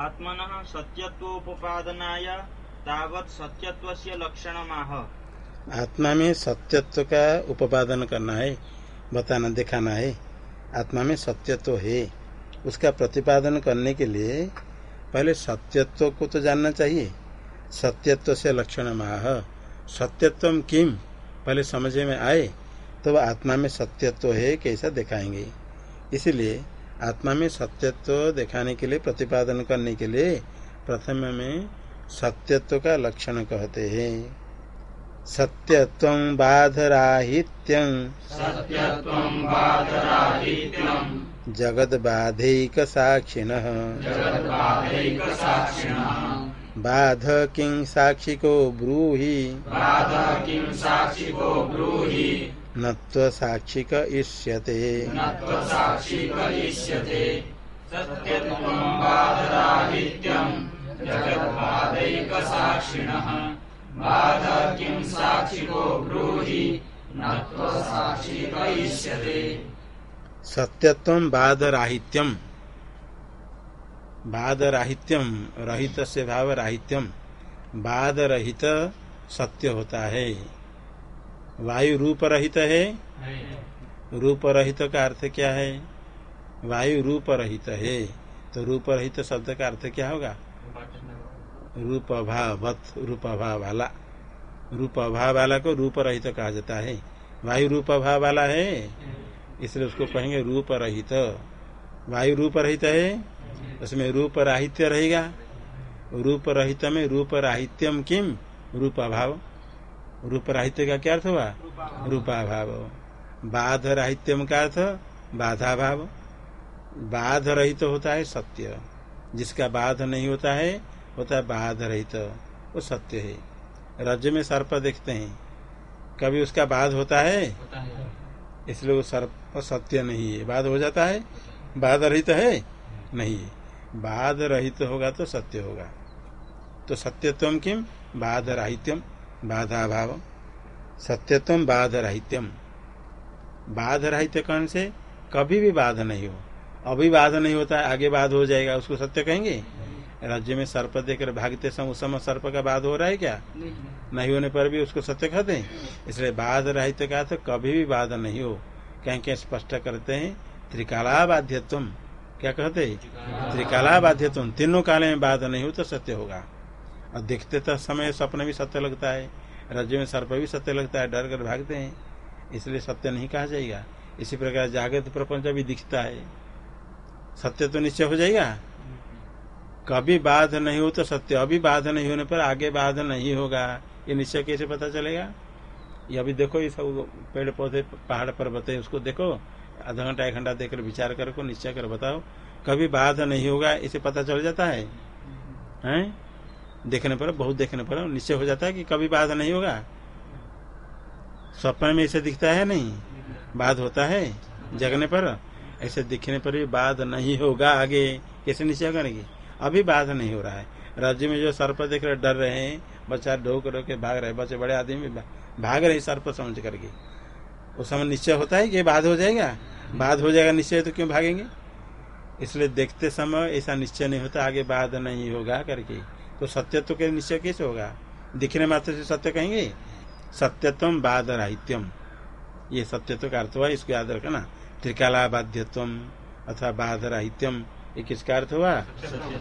आत्मन सत्यत्वोपादनाय तावत् सत्यत्वस्य लक्षणमाह। आत्मा में सत्यत्व का उपादन करना है, बताना, दिखाना है। आत्मा में सत्यत्व है। उसका प्रतिपादन करने के लिए पहले सत्यत्व को तो जानना चाहिए। सत्यत्व से लक्षण माह सत्यत्व किम? पहले समझ में आए तो आत्मा में सत्यत्व है, कैसा दिखाएँगे। इसलिए आत्मा में सत्यत्व दिखाने के लिए प्रतिपादन करने के लिए प्रथम में सत्यत्व का लक्षण कहते हैं। सत्यत्व बाधराहित्यं। सत्यत्वं बाधराहित्यं। जगद बाधैक साक्षिण बाध किं साक्षिको ब्रूहि। बाध किं साक्षिको ब्रूहि न साक्षिक इष्यते सत्यत्व बाधराहित्यम। बाधराहित्यम रहित से भाव राहित्यम बाध रहित सत्य होता है। वायु रूप रहित है। रूप रहित का अर्थ क्या है? वायु रूप रहित है। तो रूप रहित शब्द का अर्थ क्या होगा? रूप अभावत रूप अभाव वाला रूप अभाव वाला को रूप रहित कहा जाता है। वायु रूप अभाव वाला है। इसलिए उसको कहेंगे रूप रहित। वायु रूप रहित है। उसमें रूप राहित्य रहेगा। रूप रहित में रूप राहित्यम किम? रूप अभाव रूप राहित्य का क्या अर्थ हुआ? रूपाभाव। बाध राहित्यम का अर्थ बाधा भाव बाध रहित होता है सत्य। जिसका बाध नहीं होता है होता है बाध रहित वो सत्य है। रज में सर्प देखते हैं। कभी उसका बाध होता है? इसलिए वो सर्प सत्य नहीं है। बाध हो जाता है? बाध रहित है? नहीं बाध रहित होगा तो सत्य होगा। तो सत्यत्व किम? बाध राहित्यम बाधा भाव सत्यत्व बाध राहित्यम बाध राहित्य कौन से कभी भी बाध नहीं हो। अभी बाध नहीं होता, आगे बाध हो जाएगा, उसको सत्य कहेंगे? राज्य में सर्प देकर भागते समय उस समय सर्प का बाध हो रहा है क्या? नहीं नहीं होने पर भी उसको सत्य कहते हैं इसलिए बाध रहित का तो कभी भी बाध नहीं हो। कहीं कहीं स्पष्ट करते हैं त्रिकाला बाध्यत्म क्या कहते हैं? त्रिकाला बाध्यत्म तीनों काले में बाध नहीं हो तो सत्य होगा। और देखते तो समय स्वप्न भी सत्य लगता है, राज्य में सर्प भी सत्य लगता है डर कर भागते हैं। इसलिए सत्य नहीं कहा जाएगा। इसी प्रकार जागृत प्रपंच भी दिखता है। सत्य तो निश्चय हो जाएगा। कभी बाध नहीं हो तो सत्य, अभी बाध नहीं होने पर आगे बाध नहीं होगा। ये निश्चय कैसे पता चलेगा? ये अभी देखो, ये सब पेड़ पौधे, पहाड़ पर्वत है, उसको देखो। आधा घंटा, एक घंटा देखकर विचार करो, निश्चय कर बताओ। कभी बाध नहीं होगा, इसे पता चल जाता है। हैं? देखने पर, बहुत देखने पर, निश्चय हो जाता है कि कभी बाध नहीं होगा। स्वप्न में ऐसे दिखता है नहीं बाध होता है जगने पर, ऐसे दिखने पर भी बाध नहीं होगा आगे। कैसे निश्चय करेंगे? अभी बाध नहीं हो रहा है। राज्य में जो सर्प देख रहे, डर रहे हैं, बच्चा ढोक रो के भाग रहे, बच्चे बड़े आदमी भाग रहे सर्प समझ करके। उस समय निश्चय होता है कि बाध हो जाएगा? बाध हो जाएगा निश्चय तो क्यों भागेंगे? इसलिए देखते समय ऐसा निश्चय नहीं होता, आगे बाध नहीं होगा करके। तो सत्यत्व के निश्चय कैसे होगा? दिखने मात्र से सत्य कहेंगे? सत्यत्व बाध राहित्यम ये सत्यत्व का अर्थ हुआ, इसको याद रखना। त्रिकाला बाध्यत्व अथवा बाध राहित्यम ये किसका अर्थ हुआ?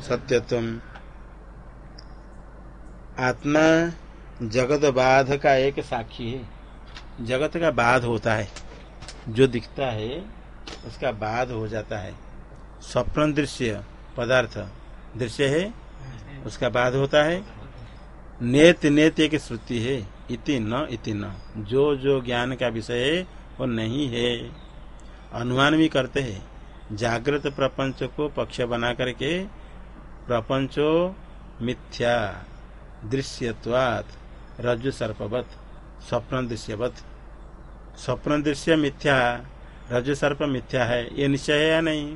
सत्यत्व आत्मा जगत बाध का एक साक्षी है। जगत का बाध होता है। जो दिखता है, उसका बाध हो जाता है। स्वप्न दृश्य, पदार्थ। दृश्य है उसका बाद होता है, नेत नेत एक श्रुति है, इति न इति न। जो जो ज्ञान का विषय है, वो नहीं है। अनुमान भी करते हैं, जागृत प्रपंच को पक्ष बना करके प्रपंचो मिथ्या दृश्यवाद रज्जु सर्पवत, स्वप्न दृश्यवत। स्वप्न दृश्य मिथ्या, रज्जु सर्प मिथ्या है, ये निश्चय है या नहीं?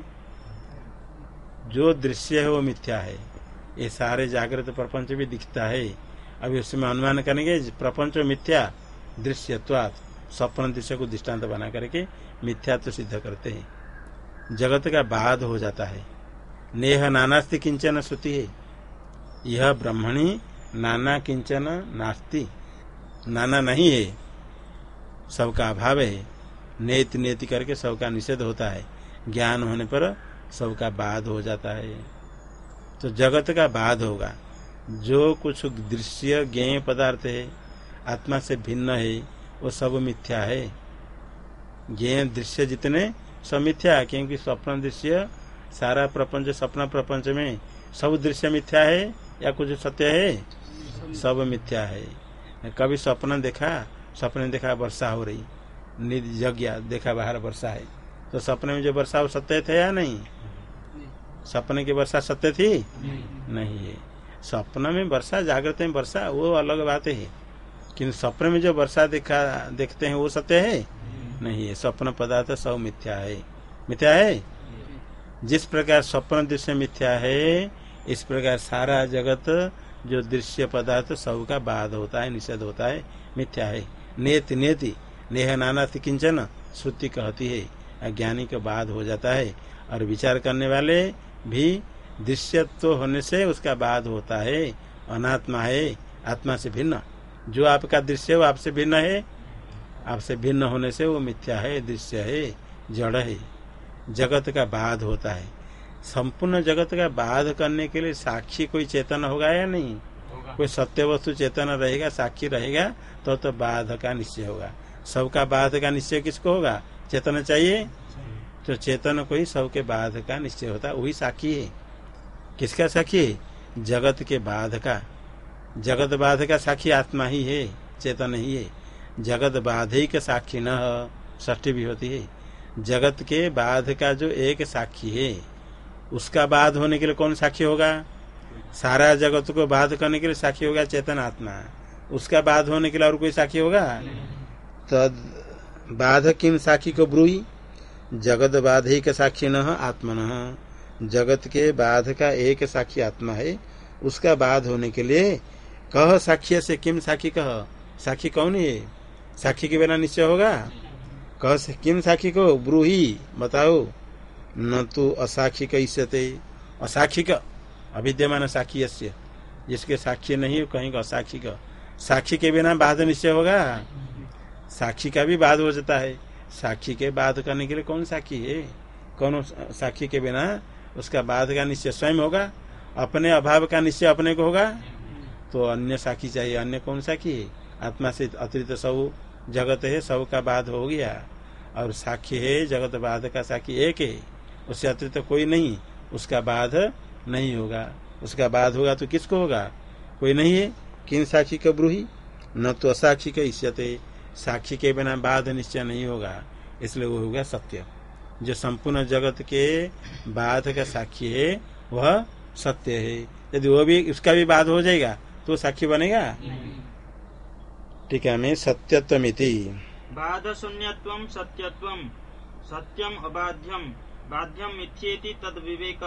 जो दृश्य है, वो मिथ्या है। ये सारे जागृत प्रपंच भी दिखता है। अभी उसमें अनुमान करेंगे, प्रपंच मिथ्या दृश्यत्वात, स्वप्न दृश्य को दृष्टांत बना करके मिथ्या तो सिद्ध करते हैं। जगत का बाध हो जाता है। नेह नानास्ति किंचन श्रुति है। यह ब्रह्मणी नाना किंचन नास्ति। नाना नहीं है। सबका अभाव है। नेत नेति करके सबका निषेध होता है। ज्ञान होने पर सबका बाध हो जाता है। तो जगत का बाध होगा। जो कुछ दृश्य ज्ञेय पदार्थ है, आत्मा से भिन्न है, वो सब मिथ्या है। ज्ञेय दृश्य जितने, सब मिथ्या, क्योंकि स्वप्न दृश्य, सारा प्रपंच, सपना प्रपंच में सब दृश्य मिथ्या है या कुछ सत्य है? सब मिथ्या है। कभी स्वप्न देखा सपने देखा वर्षा हो रही। निध जग देखा बाहर वर्षा है। तो सपने में जो वर्षा, वो सत्य थे या नहीं? सपने की वर्षा सत्य थी? नहीं। है। सपना में वर्षा जागृत में वर्षा वो अलग बात है। किन्तु सपने में जो वर्षा देखा देखते हैं वो सत्य है? नहीं। है। स्वप्न पदार्थ सब मिथ्या है। मिथ्या है? जिस प्रकार स्वप्न दृश्य मिथ्या है इस प्रकार सारा जगत जो दृश्य पदार्थ सब का बाध होता है निषेध होता है मिथ्या है। नेत नेति नेह नाना किंचन श्रुति कहती है। अज्ञानी का बाध हो जाता है और विचार करने वाले भी दृश्यत्व होने से उसका बाध होता है अनात्मा है आत्मा से भिन्न। जो आपका दृश्य वो आपसे भिन्न है। आपसे भिन्न होने से वो मिथ्या है दृश्य है जड़ है। जगत का बाध होता है। संपूर्ण जगत का बाध करने के लिए साक्षी कोई चेतन होगा या नहीं? कोई सत्य वस्तु चेतन रहेगा साक्षी रहेगा तो तो बाध का निश्चय होगा। सबका बाध का निश्चय किसको होगा? चेतन चाहिए? तो चेतन को ही सबके बाध का निश्चय होता है। वही साखी है। किसका साखी है? जगत के बाध का। जगत बाध का साखी आत्मा ही है चेतन ही है। जगत बाधिक साक्षी न ष्ठी भी होती है। जगत के बाध का जो एक साक्षी है उसका बाध होने के लिए कौन साक्षी होगा? सारा जगत को बाध करने के लिए साक्षी होगा चेतन आत्मा। उसका बाध होने के लिए और कोई साक्षी होगा? तद बाध किम साक्षी को ब्रूही जगत बाधिक साक्षी न आत्मन। जगत के बाध का एक साक्षी आत्मा है। उसका बाध होने के लिए कह साक्षी से किम साक्षी कह? साक्षी कौन है? साक्षी के बिना निश्चय होगा? कह से किम साक्षी को? ब्रूही, बताओ। न तो असाक्षी कैसे असाक्षी का, अविद्यमान साक्षी जिसके साक्षी नहीं कहीं असाक्षी का। साक्षी के बिना बाध निश्चय होगा? साक्षी का भी बाध हो जाता है। साक्षी के बाध करने के लिए कौन साक्षी है? कौन साक्षी के बिना उसका बाध का निश्चय स्वयं होगा? अपने अभाव का निश्चय अपने को होगा? तो अन्य साक्षी चाहिए। अन्य कौन साक्षी है? आत्मा से अतिरिक्त सब जगत है, सब का बाध हो गया। और साक्षी है, जगत बाध का साक्षी एक है। उससे अतिरिक्त कोई नहीं। उसका बाध नहीं होगा। उसका बाध होगा तो किसको होगा? कोई नहीं है। किन साक्षी का ब्रूही? न तो असाक्षी का इष्यते। साक्षी के बिना बाध निश्चय नहीं होगा। इसलिए वो होगा सत्य। जो संपूर्ण जगत के बाध का साक्षी है वह सत्य है। यदि वो भी उसका भी बाध हो जाएगा तो साक्षी बनेगा? ठीक है मैं सत्यत्वमिति। बाध शून्यत्व सत्यत्व सत्यम अबाध्यम बाध्यम मिथ्येति तद विवेक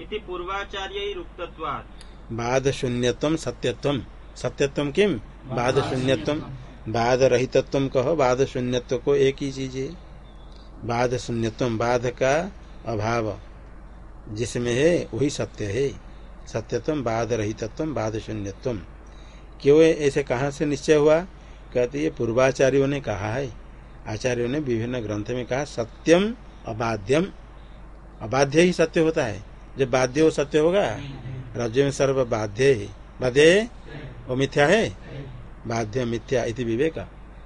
इति पूर्वाचार्य रुक्तत्वात्। बाध शून्यत्व सत्यत्व। सत्यत्व किम? बाध शून्यत्व। बाध रहितत्व कहो बाध शून्यत्व को एक ही चीज़ है। बाध शून्यत्व बाध का अभाव। जिसमें है, वही सत्य है। सत्यत्म बाध रहितत्व बाध शून्यत्व क्यों ऐसे कहा से निश्चय हुआ? कहते ये पूर्वाचार्यों ने कहा है। आचार्यों ने विभिन्न ग्रंथ में कहा सत्यम अबाध्यम अबाध्य ही सत्य होता है। जब बाध्य हो, सत्य होगा। राज्य में सर्व बाध्य है? बाध्य वो मिथ्या है? बाध्य मिथ्या इति विवेक।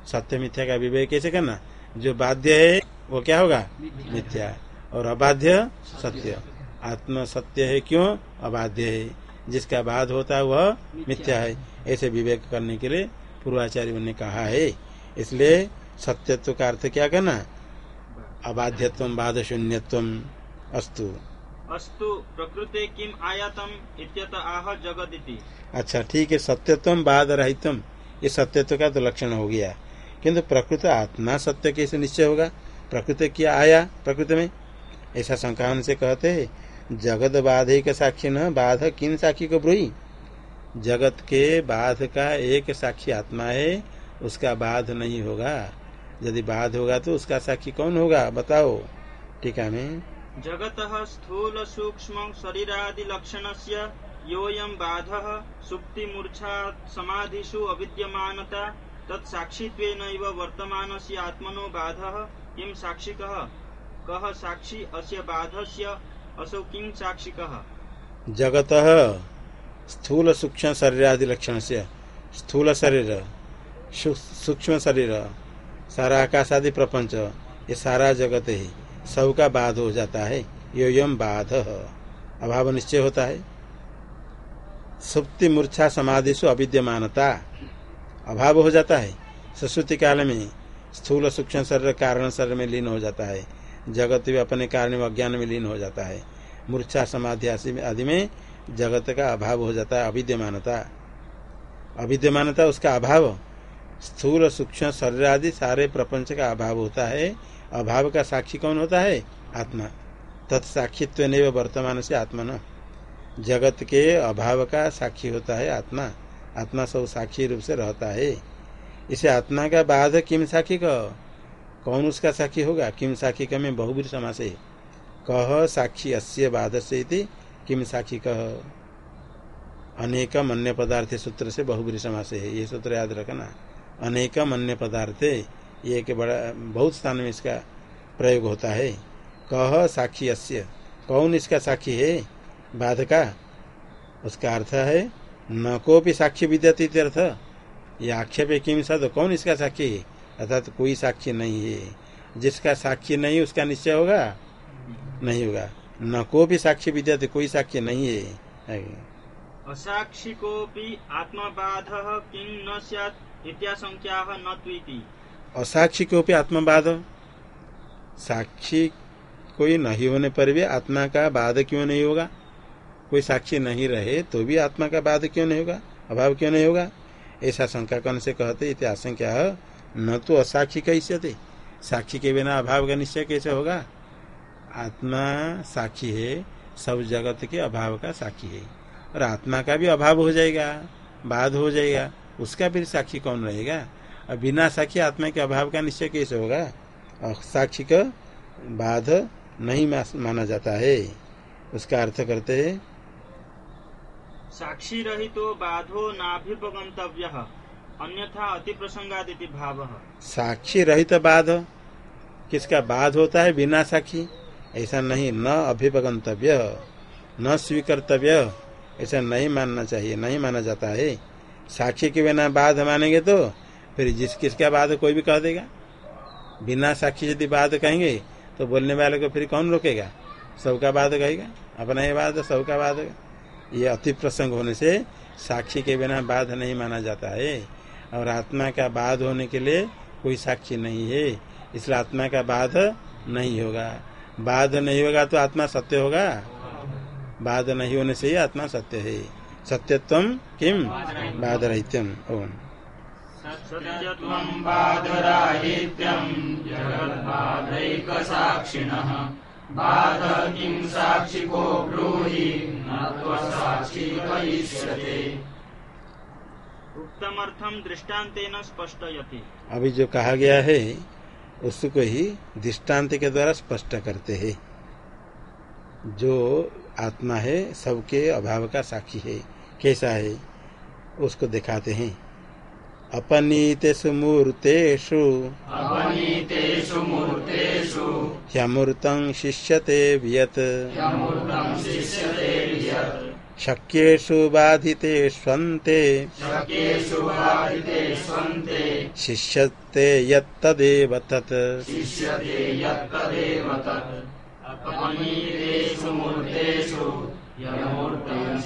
सत्य मिथ्या का विवेक कैसे करना? जो बाध्य है वो क्या होगा? मिथ्या। और अबाध्य सत्य। आत्म सत्य है क्यों? अबाध्य है। जिसका बाध होता है वह मिथ्या है। ऐसे विवेक करने के लिए पूर्वाचार्य ने कहा है। इसलिए सत्यत्व का अर्थ क्या करना? अबाध्यत्व बाध शून्यत्व अस्तु। अस्तु प्रकृति किम आयातम इत्यत आह जगदिति। अच्छा ठीक है। सत्यत्व बाध रहितम ये सत्यत्व का तो लक्षण हो गया? किंतु प्रकृति आत्मा सत्य कैसे निश्चय होगा? प्रकृति क्या आया प्रकृति में? ऐसा शंका से कहते है, जगत बाधिक साक्षी न, बाध किन साक्षी को ब्रूही? जगत के बाध का एक साक्षी आत्मा है, उसका बाध नहीं होगा। यदि बाध होगा तो उसका साक्षी कौन होगा? बताओ। ठीक है जगतः स्थूल सूक्ष्म शरीरादिलक्षणस्य योऽयं बाधः सुप्तिमूर्च्छा समाधिषु अविद्यमानता तत्साक्षित्वेनैव वर्तमानस्य आत्मनो बाधः। किं साक्षिकः? कः साक्षी अस्य बाधस्य? असौ किं साक्षिकः? जगत स्थूल सूक्ष्म शरीर आदि लक्षण से स्थूल शरीर सूक्ष्म शरीर सारा आकाश आदि प्रपंच, ये सारा जगत ही, सबका बाध हो जाता है। यो यम बाध। अभाव निश्चय होता है। सुप्ति मूर्छा समाधि से अविद्यमानता। अभाव हो जाता है। सरस्वती काल में स्थूल सूक्ष्म शरीर कारण शरीर में लीन हो जाता है। जगत भी अपने कारण अज्ञान में लीन हो जाता है। मूर्छा समाधि आदि में जगत का अभाव हो जाता है अविद्यमानता। अविद्यमानता उसका अभाव। स्थूल सूक्ष्म शरीर आदि सारे प्रपंच का अभाव होता है। अभाव का साक्षी कौन होता है? आत्मा। तत्साक्षित्व नहीं वर्तमान से आत्मा न जगत के अभाव का साक्षी होता है आत्मा। आत्मा सब साक्षी रूप से रहता है। इसे आत्मा का बाध किम साखी का कौन उसका साक्षी होगा? किम साखी का में बहुबीर समास कह साक्षी अस्य बाध से किम साक्षी कह? अनेकम अन्य पदार्थ सूत्र से बहुबीर समास है। ये सूत्र याद रखना। अनेकम अन्य पदार्थ, ये एक बड़ा, बहुत स्थान में इसका प्रयोग होता है। कह साक्षी अस्य। कौन इसका साक्षी है? बाध का? उसका अर्थ है न को भी साक्षी विद्यते अर्थ। ये आक्षेप है किम सद कौन इसका साक्षी? है अर्थात कोई साक्षी नहीं है। जिसका साक्षी नहीं उसका निश्चय होगा? नहीं होगा। न को भी साक्षी विद्यते कोई साक्षी नहीं है। असाक्षिकोऽपि आत्मबाधः किं न स्यात् न असाक्षी को भी आत्मबाध? साक्षी कोई नहीं होने पर भी आत्मा का बाध क्यों नहीं होगा? कोई साक्षी नहीं रहे तो भी आत्मा का बाध क्यों नहीं होगा? अभाव क्यों नहीं होगा? ऐसा शंका करने से कहते आशंका न तो असाक्षी कैसे थे साक्षी के बिना अभाव का निश्चय कैसे होगा? आत्मा साक्षी है, सब जगत के अभाव का साक्षी है। और आत्मा का भी अभाव हो जाएगा, बाध हो जाएगा, उसका फिर साक्षी कौन रहेगा? और बिना साक्षी आत्मा के अभाव का निश्चय कैसे होगा? और साक्षी का बाध नहीं माना जाता है। उसका अर्थ करते हैं साक्षी रहितो बाधो नाभिपगंतव्यः अन्यथा अति प्रसंगादिति भावः। साक्षी रहित बाध किसका बाध होता है बिना साक्षी? ऐसा नहीं, न अभिपगंतव्य न स्वीकर्तव्य, ऐसा नहीं मानना चाहिए, नहीं माना जाता है। साक्षी के बिना बाध मानेंगे तो फिर जिस किसका बाध कोई भी कह देगा। बिना साक्षी यदि बाध कहेंगे तो बोलने वाले को फिर कौन रोकेगा? सबका बाध कहेगा? अपना ही बाध, सबका बाध। ये अति प्रसंग होने से साक्षी के बिना बाध नहीं माना जाता है। और आत्मा का बाध होने के लिए कोई साक्षी नहीं है। इसलिए आत्मा का बाध नहीं होगा। बाध नहीं होगा तो आत्मा सत्य होगा? बाध नहीं होने से ही आत्मा सत्य है। सत्यत्व किम बाध रहित्यम ओम बाध किं साक्षिको ब्रूहि दृष्टान्तेन स्पष्टयति। अभी जो कहा गया है उसको ही दृष्टांत के द्वारा स्पष्ट करते हैं। जो आत्मा है सबके अभाव का साक्षी है। कैसा है? उसको दिखाते हैं। अपनीतेषु मूर्तेषु अपनीतेषु मूर्तेषु ह्यमृतं शिष्यते वियत्। शक्येषु बाधिते स्वन्ते। शिष्यते यत्तदेव तत्।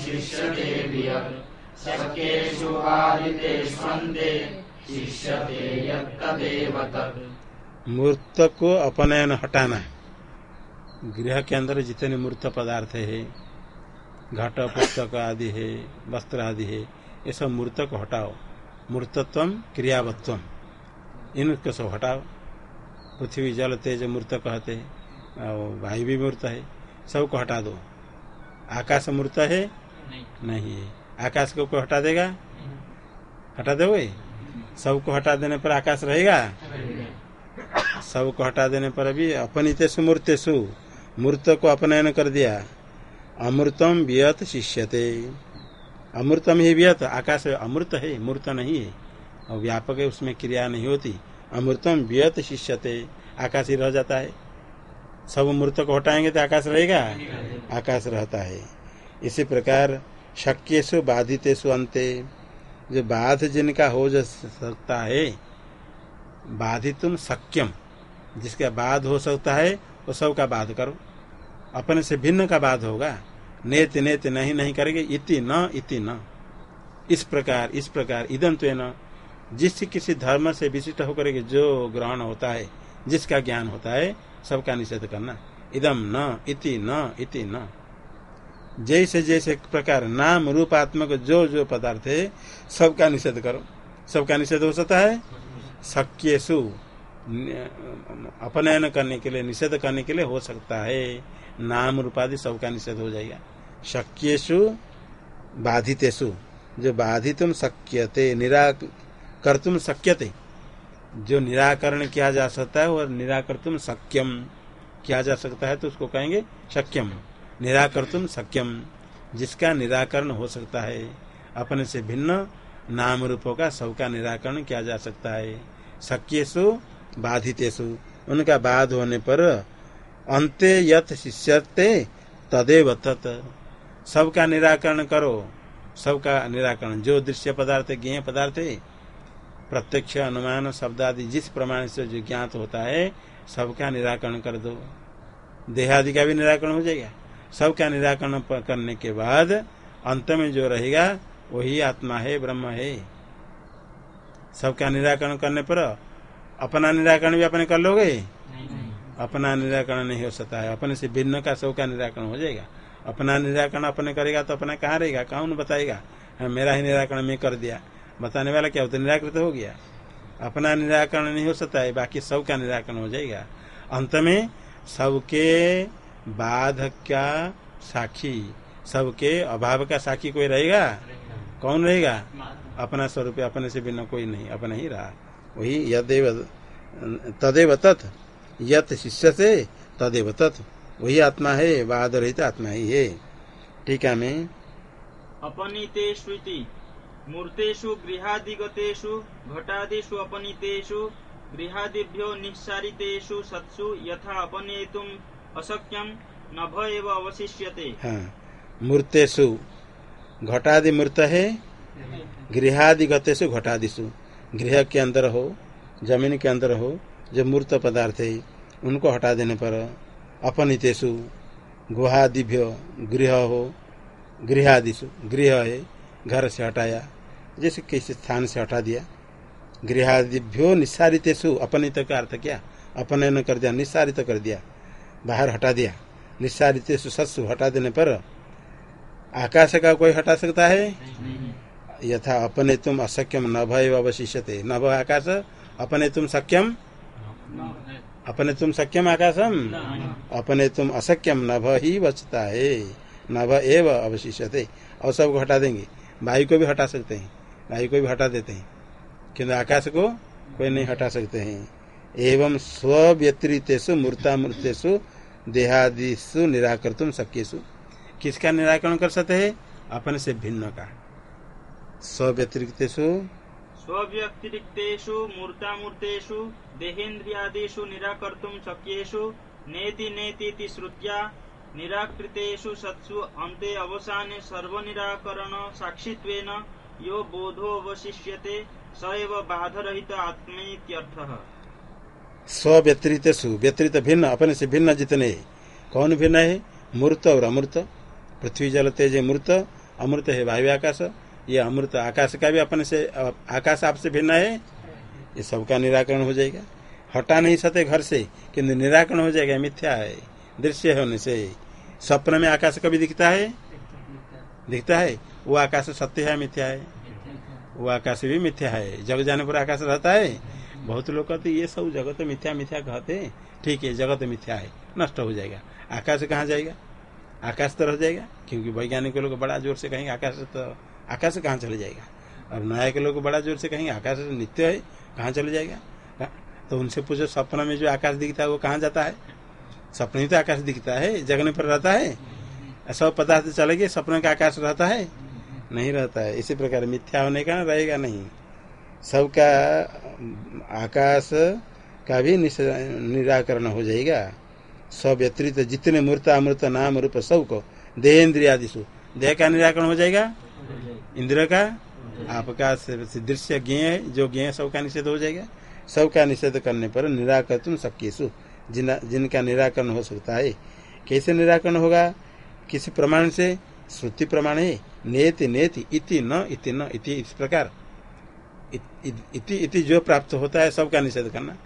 शिष्यते यमूर्तम् शिष्यते मूर्त को अपनयन हटाना गृह के अंदर जितने मूर्त पदार्थ है घट पुस्तक आदि है वस्त्र आदि है ये सब मूर्त को हटाओ। मूर्तत्व क्रियावत्व इनको सब हटाओ। पृथ्वी जल तेज मूर्त कहते हैं और वायु भी मूर्त है सबको हटा दो। आकाश मूर्त है? नहीं है। आकाश को कोई हटा देगा? हटा दोगे? सबको हटा देने पर आकाश रहेगा? सबको हटा देने पर भी अपनीतेषु मूर्तेषु। मूर्त को अपनयन कर दिया। अमृतम व्यत शिष्यते। अमृतम ही व्यत। आकाश अमृत है, मूर्त नहीं है। और व्यापक है, उसमें क्रिया नहीं होती। अमृतम व्यत शिष्यते। आकाश ही रह जाता है। सब मूर्त को हटाएँगे तो आकाश रहेगा? आकाश रहता है। इसी प्रकार शक्यसु बाधितेषु अंते। जो बाध जिनका हो जा सकता है बाधितुम सक्यम जिसका बाध हो सकता है, वो सब का बाध करो। अपने से भिन्न का बाध होगा। नेत नेत नहीं नहीं करेंगे, इति न इति न। इस प्रकार इस प्रकार इदम तो न जिस किसी धर्म से विशिष्ट होकर के जो ग्रहण होता है, जिसका ज्ञान होता है, सबका निषेध करना। इदम न, इति न इति न। जैसे जैसे प्रकार नाम रूपात्मक जो जो पदार्थ है, सबका निषेध करो। सबका निषेध हो सकता है? सक्यसु अपनयन करने के लिए, निषेध करने के लिए हो सकता है। नाम रूपादि सबका निषेध हो जाएगा। शक्यसु बाधितेशु जो बाधितुम शक्यते निरा कर तुम सक्यते जो निराकरण किया जा सकता है और निराकर तुम सक्यम किया जा सकता है तो उसको कहेंगे सक्यम निराकर तुम सक्यम जिसका निराकरण हो सकता है, अपने से भिन्न नाम रूपों का सबका निराकरण किया जा सकता है। सक्यसु बाधितेशु उनका बाध होने पर अंत्य यथ शिष्यते तदेव तत्। सबका निराकरण करो, सबका निराकरण। जो दृश्य पदार्थ ज्ञ पदार्थ, प्रत्यक्ष, अनुमान शब्द आदि जिस प्रमाण से जो ज्ञात होता है, सबका निराकरण कर दो। देहादि का भी निराकरण हो जाएगा। सबका निराकरण करने के बाद अंत में जो रहेगा वही आत्मा है ब्रह्म है। सबका निराकरण करने पर अपना निराकरण भी अपने कर लोगे? अपना निराकरण नहीं हो सकता है। अपने से भिन्न का सबका निराकरण हो जाएगा। अपना निराकरण अपने करेगा तो अपना कहाँ रहेगा? कौन बताएगा? हाँ, मेरा ही निराकरण मैं कर दिया। बताने वाला क्या? होता निराकृत हो गया। अपना निराकरण नहीं हो सकता है बाकी सबका निराकरण हो जाएगा। अंत में सबके बाध का साक्षी सबके अभाव का साखी कोई रहेगा? कौन रहेगा? अपना स्वरूप, अपने से बिना कोई नहीं, अपना ही रहा। वही यदेव, तदेव तत्। यत शिष्य से तदेव तत्। वही आत्मा है, बाध रहित आत्मा ही है। ठीक है, मैं। अपनीतेषु मूर्तेषु, गृहादिगतेषु, घटादिषु अपनीतेषु, गृहादिभ्यो निस्सारितेषु सत्सु यथा अपनेतुम अशक्यम नभ एव अवशिष्यते। हाँ मूर्तेषु घटादि मूर्त है, गृहादि गतेषु घटादिशु गृह के अंदर हो, ज़मीन के अंदर हो, जो मूर्त पदार्थ है, उनको हटा देने पर अपनितेशु गुहादिभ्य गृह हो गृहादिशु गृह है, घर से हटाया, जैसे किसी स्थान से हटा दिया। गृहादिभ्यो निस्सारितेशु अपनित का अर्थ क्या? अपनयन कर दिया, निस्सारित कर दिया। बाहर हटा दिया। निस्सारितेशु सत्सु हटा देने पर आकाश का कोई हटा सकता है? यथा अपने तुम असक्यम न भय अवशिष्यते। न आकाश, अपने तुम सक्यम अपने तुम सक्यम आकाशम? अपने तुम असक्यम नभ ही बचता है नभ एव अवशिष्यते। और सबको हटा देंगे। वायु को भी हटा सकते हैं। वायु को भी हटा देते हैं। किन्तु आकाश को कोई नहीं हटा सकते हैं। एवं स्व व्यतिरितेषु मूर्ता मूर्तेषु देहादिशु निराकर तुम सक्यु किसका निराकरण कर सकते हैं? अपने से भिन्न का। स्व व्यतिरिक्तेषु स्वव्यतिरिक्तेषु, मूर्तामूर्तेषु, देहेन्द्रियादिषु निराकर्तुं शक्येषु। नेति नेति श्रुत्या, निराकृतेषु सत्सु अन्ते अवसाने सर्वनिराकरण साक्षित्वेन यो बोधो अवशिष्यते, स एव बाधरहित आत्मेत्यर्थः। स्व व्यतिरित व्यतिरित भिन्न, अपने से भिन्न जितने कौन भिन्न है? मूर्त और अमृत पृथ्वी जल तेज मूर्त अमृत है वायु आकाश। ये अमृत आकाश का भी अपने से, आकाश आपसे भिन्न है। ये सबका निराकरण हो जाएगा। हटा नहीं सकते घर से किन्तु निराकरण हो जाएगा, मिथ्या है। दृश्य होने से स्वप्न में आकाश कभी दिखता है? दिखता है। वो आकाश सत्य है, मिथ्या है। वो आकाश भी मिथ्या है। जग जाने पर आकाश रहता है। बहुत लोग कहते ये सब जगत मिथ्या मिथ्या कहते हैं। ठीक है, जगत मिथ्या है, नष्ट हो जाएगा। आकाश कहाँ जाएगा? आकाश तो रह जाएगा, क्योंकि वैज्ञानिक लोग बड़ा ज़ोर से कहेंगे, आकाश तो आकाश कहाँ चले जाएगा? और नया के लोग बड़ा ज़ोर से कहेंगे, आकाश तो नित्य है, कहाँ चले जाएगा? तो उनसे पूछो, सपना में जो आकाश दिखता है, वो कहाँ जाता है? सपने ही तो आकाश दिखता है, जगने पर रहता है। सब पदार्थ चले गए सपने का आकाश रहता है? नहीं रहता है। इसी प्रकार मिथ्या होने का रहेगा नहीं। सबका आकाश का भी निराकरण हो जाएगा। सब व्यतीत जितने मूर्त अमृत नाम रूप सबको देह इंद्रिया दिशु देह का निराकरण हो जाएगा? इंद्र का? आपका दृश्य ज्ञ जो ज्ञ सबका निषेध हो जाएगा। सबका निषेध करने पर निराकर तुम सु जिन, जिनका निराकरण हो सकता है कैसे निराकरण होगा? किसी प्रमाण से? श्रुति प्रमाण है नेति नेति इति न इति न इति इस प्रकार। इति इति जो प्राप्त होता है, सबका निषेध करना।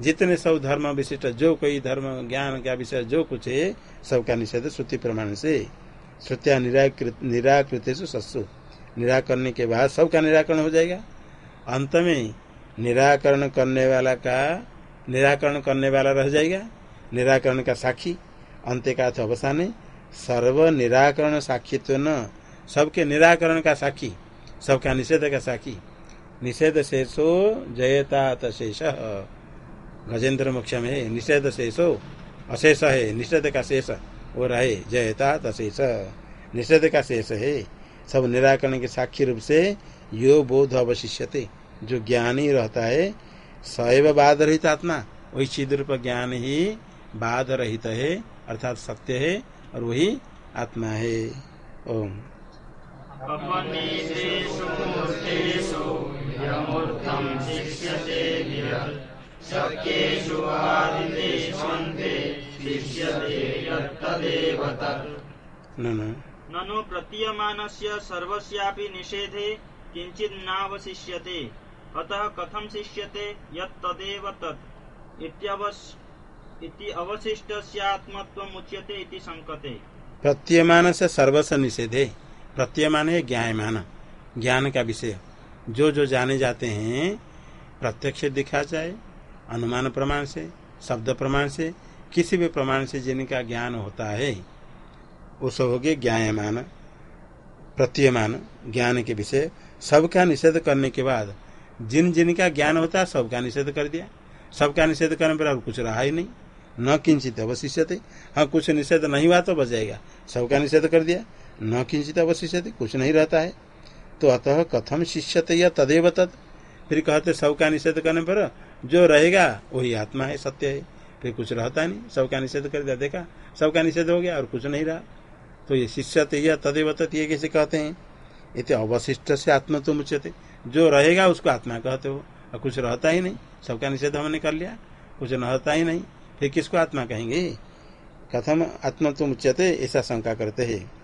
जितने सब धर्म विशिष्ट, जो कोई धर्म, ज्ञान का विषय, जो कुछ है, सबका निषेध श्रुति प्रमाण से। श्रुतिया निराकृत निराकृत निराकरण के बाद सबका निराकरण हो जाएगा। अंत में निराकरण करने वाला का, निराकरण करने वाला रह जाएगा। निराकरण का साक्षी। अंत्य का अर्थ अवसान है। सर्व निराकरण साक्षित्व न। सबके निराकरण का साक्षी। सबका निषेध का साक्षी। निषेध शेषो जयता शेष गजेंद्र मोक्ष में निषेध शेषो अशेष है निषेध का शेष वो रहे जयता तशेष निषेध का शेष है सब निराकरण के साक्षी रूप से यो बोध अवशिष्यते। जो ज्ञानी रहता है, सैव बाध रहित आत्मा, वही चिद रूप ज्ञान ही बाध रहित है, अर्थात सत्य है, और वही आत्मा है। ओम। ननु। प्रतीयमानस्य सर्वस्यापि निषेधे किंचित नावशिष्यते। अतः कथम शिष्यते यदेव तत् इति अवशिष्ट मुच्यते इति प्रत्ययमान से निषेधे। प्रत्ययमान है ज्ञायमान ज्ञान का विषय। जो जो जाने जाते हैं, प्रत्यक्ष दिखा जाए, अनुमान प्रमाण से, शब्द प्रमाण से, किसी भी प्रमाण से जिनका ज्ञान होता है वो सब हो गए ज्ञायमान प्रत्ययमान ज्ञान के विषय। सबका निषेध करने के बाद, जिन जिन का ज्ञान होता है सबका निषेध कर दिया। सबका निषेध करने पर अब कुछ रहा ही नहीं। न किंचित अवशिष्य थे हाँ कुछ निषेध नहीं हुआ तो बच जाएगा। सबका निषेध कर दिया। न किंचित अवशिष्य कुछ नहीं रहता है। तो अतः कथम शिष्यते या तदेव तत्। फिर कहते, सबका निषेध करने पर जो रहेगा, वही आत्मा है, सत्य है। फिर कुछ रहता नहीं, सबका निषेध कर दिया। देखा, सबका निषेध हो गया और कुछ नहीं रहा। तो ये शिष्यते या तदेव तत्, ये कैसे कहते हैं? इतने अवशिष्ट से आत्मा तो मुचते जो रहेगा, उसको आत्मा कहते हो। और कुछ रहता ही नहीं, सबका निषेध हमने कर लिया। कुछ रहता ही नहीं, फिर किसको आत्मा कहेंगे? कथम आत्मा तुम उच्यते, ऐसा शंका करते है।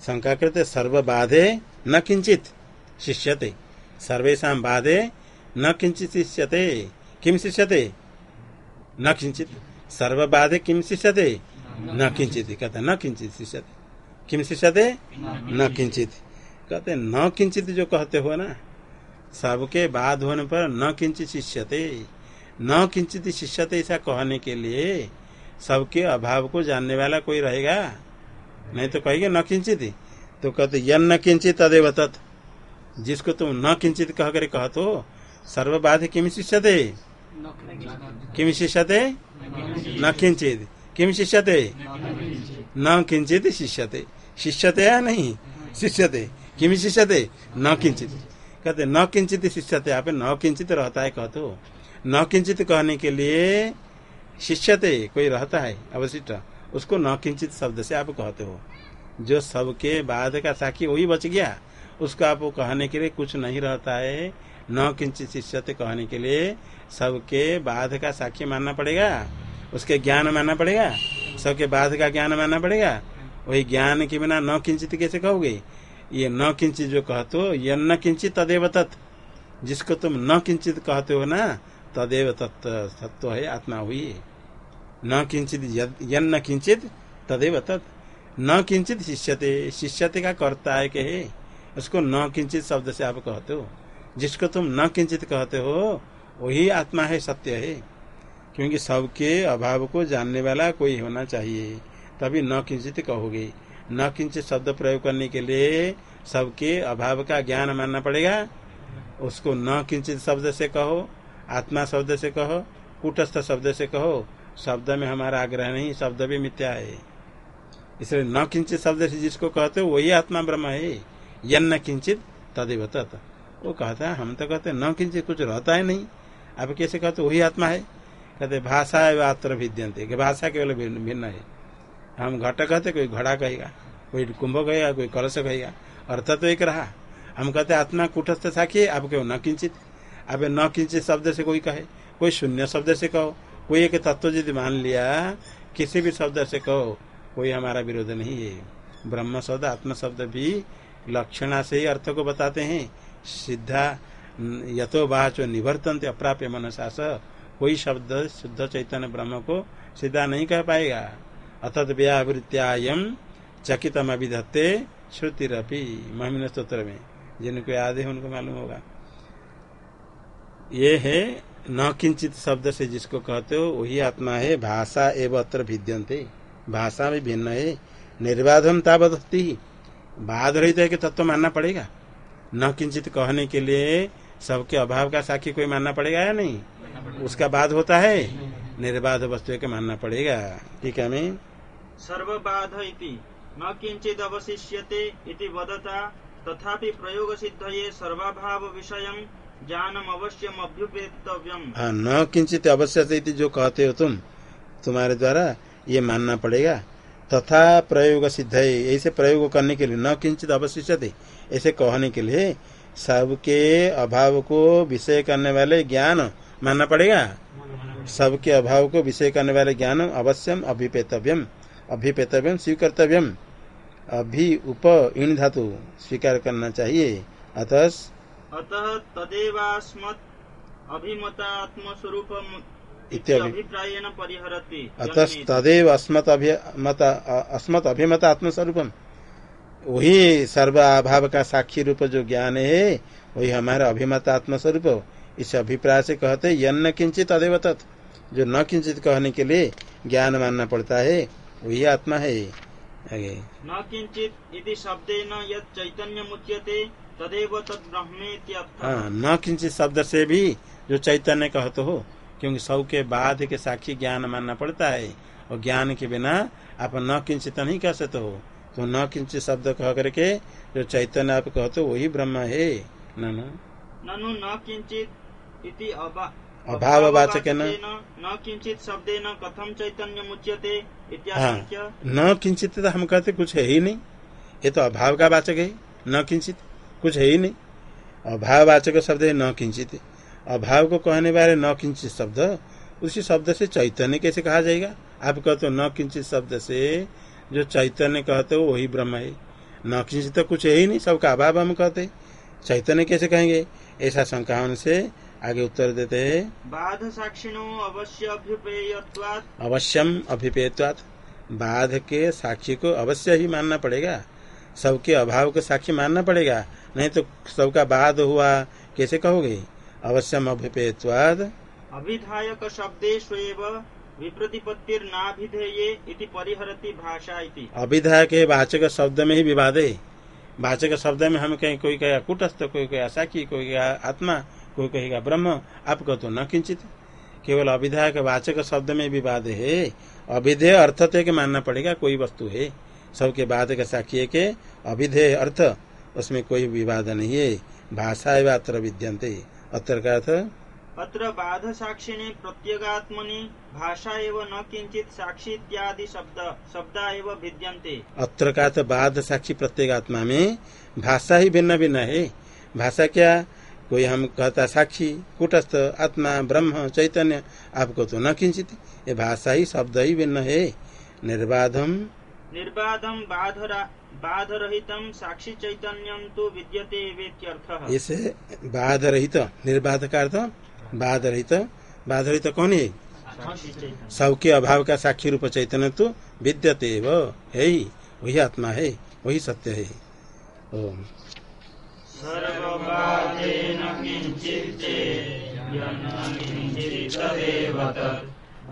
शंका करते सर्व बाधे न किंचित शिष्यते। सर्वेशा बाधे न किंचित शिष्यते। किम शिष्यते? न किंचित। सर्व बाधे किम शिष्यते? न किंचित। कहते, न किंचित शिष्यते। किम शिष्यते? न किंचित। कहते, न किंचित जो कहते हो ना, सबके बाद होने पर न किंचित शिष्यते। न किंचित शिष्यते ऐसा कहने के लिए सबके अभाव को जानने वाला कोई रहेगा? नहीं तो कहेगा, न किंचित तो कहते, यन न किंचित तदेव तत्। जिसको तुम न किंचित कह कर कह तो सर्वबाध किम शिष्यते? किम शिष्यते? न किंचित। किम शिष्यते? न किंचित शिष्यते। शिष्यते या नहीं? शिष्यते। किम शिष्यते? न किंचित। कहते, न किंचित शिष्यते। आप न किंचित रहता है, कहते। हो न किंचित कहने के लिए शिष्यते, कोई रहता है, अवशिष्ट, उसको न किंचित शब्द से आप कहते हो। जो सबके बाद का साक्षी वही बच गया। उसको आप कहने के लिए कुछ नहीं रहता है। न किंचित शिष्यते कहने के लिए सबके बाद का साक्षी मानना पड़ेगा। उसके ज्ञान मानना पड़ेगा। सबके बाद का ज्ञान मानना पड़ेगा। वही ज्ञान के बिना न किंचित कैसे कहोगे? ये न किंचित जो कहते हो ये न किंचित तदेव जिसको तुम न किंचित कहते हो ना तदेव तत्व है आत्मा हुई। न किंचित यद- यन्न किंचित तदेव तत्। न किंचित शिष्यते शिष्यते का कर्ता है के है। उसको न किंचित शब्द से आप कहते हो। जिसको तुम न किंचित कहते हो, वही आत्मा है, सत्य है। क्योंकि सबके अभाव को जानने वाला कोई होना चाहिए। तभी न किंचित कहोगे। न किंचित शब्द प्रयोग करने के लिए सबके अभाव का ज्ञान मानना पड़ेगा। उसको न किंचित शब्द से कहो। आत्मा शब्द से कहो, कुटस्थ शब्द से कहो, शब्द में हमारा आग्रह नहीं, शब्द भी मिथ्या है। इसलिए न किंचित शब्द से जिसको कहते हो, वही आत्मा ब्रह्म है। यन्न किंचित तदेव तत् वो कहता है, हम तो कहते न किंचित कुछ रहता है नहीं। आप कैसे कहते वही आत्मा है? कहते, भाषा है अत्र भिद्यंते भाषा केवल भिन्न है। हम घट कहते, कोई घड़ा कहेगा, कोई कुंभ कहेगा, कोई कलश कहेगा, अर्थ तो एक रहा। हम कहते, आत्मा कुटस्थ साखी आप कहो, न किंचित। अब न किंचित शब्द से कोई कहे, कोई शून्य शब्द से कहो, कोई एक तत्व यदि मान लिया, किसी भी शब्द से कहो, कोई हमारा विरोध नहीं है। ब्रह्म शब्द, आत्म शब्द भी लक्षणा से ही अर्थ को बताते हैं। सिद्धा यथो बाचो निवर्तनते अप्राप्य मनसा स कोई शब्द शुद्ध चैतन्य ब्रह्म को सीधा नहीं कह पाएगा। अतत व्यावृत्यायम चकितम अभिधत्ते श्रुतिरपि। महिम स्त्रोत्र में, जिनको याद है उनको मालूम होगा। ये है, न किंचित शब्द से जिसको कहते हो, वही आत्मा है। भाषा एवं अत्र भिद्यंते भाषा में भिन्न है। निर्बाधम तावती बाध रहित है कि तत्व मानना पड़ेगा? न किंचित कहने के लिए सबके अभाव का साक्षी कोई मानना पड़ेगा या नहीं? उसका बाद होता है। निर्बाध वस्तु के मानना पड़ेगा। ठीक है, मैं? सर्वबाध न किंचिद अवशिष्यते इति वदता। तथापि प्रयोग सिद्धये सर्वाभाव विषयं अभ्युपेतव्यम हाँ न किंचित अवश्य जो कहते हो तुम तुम्हारे द्वारा ये मानना पड़ेगा, तथा प्रयोग सिद्ध ऐसे प्रयोग करने के लिए न किंचित अवशिष्य ऐसे कहने के लिए सबके अभाव को विषय करने वाले ज्ञान मानना पड़ेगा। सबके अभाव को विषय करने वाले ज्ञान अवश्यम अभिपेतव्यम अभिपेतव्यम स्वीकर्तव्यम। अभि उप इन धातु स्वीकार करना चाहिए। अतः अतः तदेवास्मत् अभिमतात्म स्वरूप इत्यभि- अभिप्रायेण परिहरति। अतः तदेव अस्मत अभिमत अस्मत अभिमत आत्मस्वरूपम वही सर्व अभाव का साक्षी रूप जो ज्ञान है वही हमारा अभिमत आत्मस्वरूप इस अभिप्राय से कहते यन्न किंचित अदेव तत्। जो न किंचित कहने के लिए ज्ञान मानना पड़ता है वही आत्मा है। आगे। न किंचित शब्द न शब्देन यत् चैतन्यमुच्यते तदेव तद् ब्रह्मेत्यर्थः हाँ न किंचित शब्द से भी जो चैतन्य कहते हो क्योंकि सब के बाद के साक्षी ज्ञान मानना पड़ता है और ज्ञान के बिना आप न किंचित नहीं कह सकते हो। तो न किंचित शब्द कह करके जो चैतन्य आप कहते हो वही ब्रह्म है। न न ननु न किंचित अभाववाचक न न किंचित शब्देन कथम चैतन्यमुच्यते हाँ न किंचित तो हम कहते कुछ है ही नहीं। ये तो अभाव का वाचक है। न किंचित। कुछ है ही नहीं। अभाववाचक शब्द है न किंचित। अभाव को कहने वाले न किंचित शब्द उसी शब्द से चैतन्य कैसे कहा जाएगा? आप कहते हो न किंचित शब्द से जो चैतन्य कहते हो वही ब्रह्म है। न किंचित तो कुछ है ही नहीं सबका अभाव हम कहते चैतन्य कैसे कहेंगे? ऐसा शंका से आगे उत्तर देते हैं। बाध साक्षिणो अवश्य अभ्युपेयत्वात् अवश्यम अभिपेत्वात बाध के साक्षी को अवश्य ही मानना पड़ेगा। सबके अभाव को साक्षी मानना पड़ेगा। नहीं तो सबका बाध हुआ कैसे कहोगे? अवश्यम अभिपेत्वाद। अभिधायक विप्रतिपत्तिर्नाभिधेये इति परिहरति भाषा इति। अभिधा के वाचक शब्द में ही विवाद है। वाचक शब्द में हम कहीं कोई कहेगा कुटस्थ कोई कहेगा साक्षी कोई कहेगा आत्मा कोई कहेगा ब्रह्म आप कहो तो न किंचित। केवल अभिधायक वाचक शब्द में विवाद है। अभिधेय अर्थ तो मानना पड़ेगा कोई वस्तु है। सबके बाद का साक्षी है के अभिधेय अर्थ उसमें कोई विवाद नहीं है। भाषा एवं अत्र विद्यंते अत्र का अर्थ? अत्र बाध साक्षिणे प्रत्यगात्मनि भाषा एव न किंचित साक्षी इत्यादि शब्द शब्दा एव भिद्यन्ते। अत्र का अर्थ बाध साक्षी प्रत्येक आत्मा में। भाषा ही भिन्न भिन्न है। भाषा क्या? कोई हम कहता साक्षी कुटस्थ आत्मा ब्रह्म चैतन्य आपको तो न किंचित। ये भाषा ही शब्द ही भिन्न है। निर्बाधम निर्बाधम बाधरा बाधरहितम साक्षी चैतन्यम तो विद्यते इसे बाध रहित निर्बाध का अर्थ बाध रहित बाध रहित कौन है सबके अभाव का साक्षी रूप चैतन्य तो विद्यते व है ही वही आत्मा है वही सत्य है। ओम। सर्वबाधेन किञ्चित्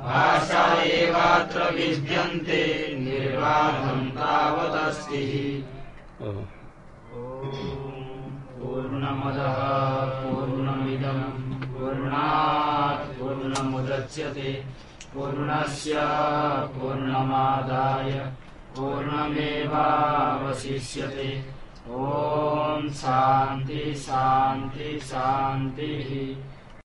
भाषा एवात्र विद्यन्ते निर्बाधं तावदस्ति। पूर्णमदः पूर्णमिदं पूर्णात् पूर्णमुदच्यते। पूर्णस्य पूर्णमादाय पूर्णमेवावशिष्यते। ॐ शान्ति शान्ति शान्तिः।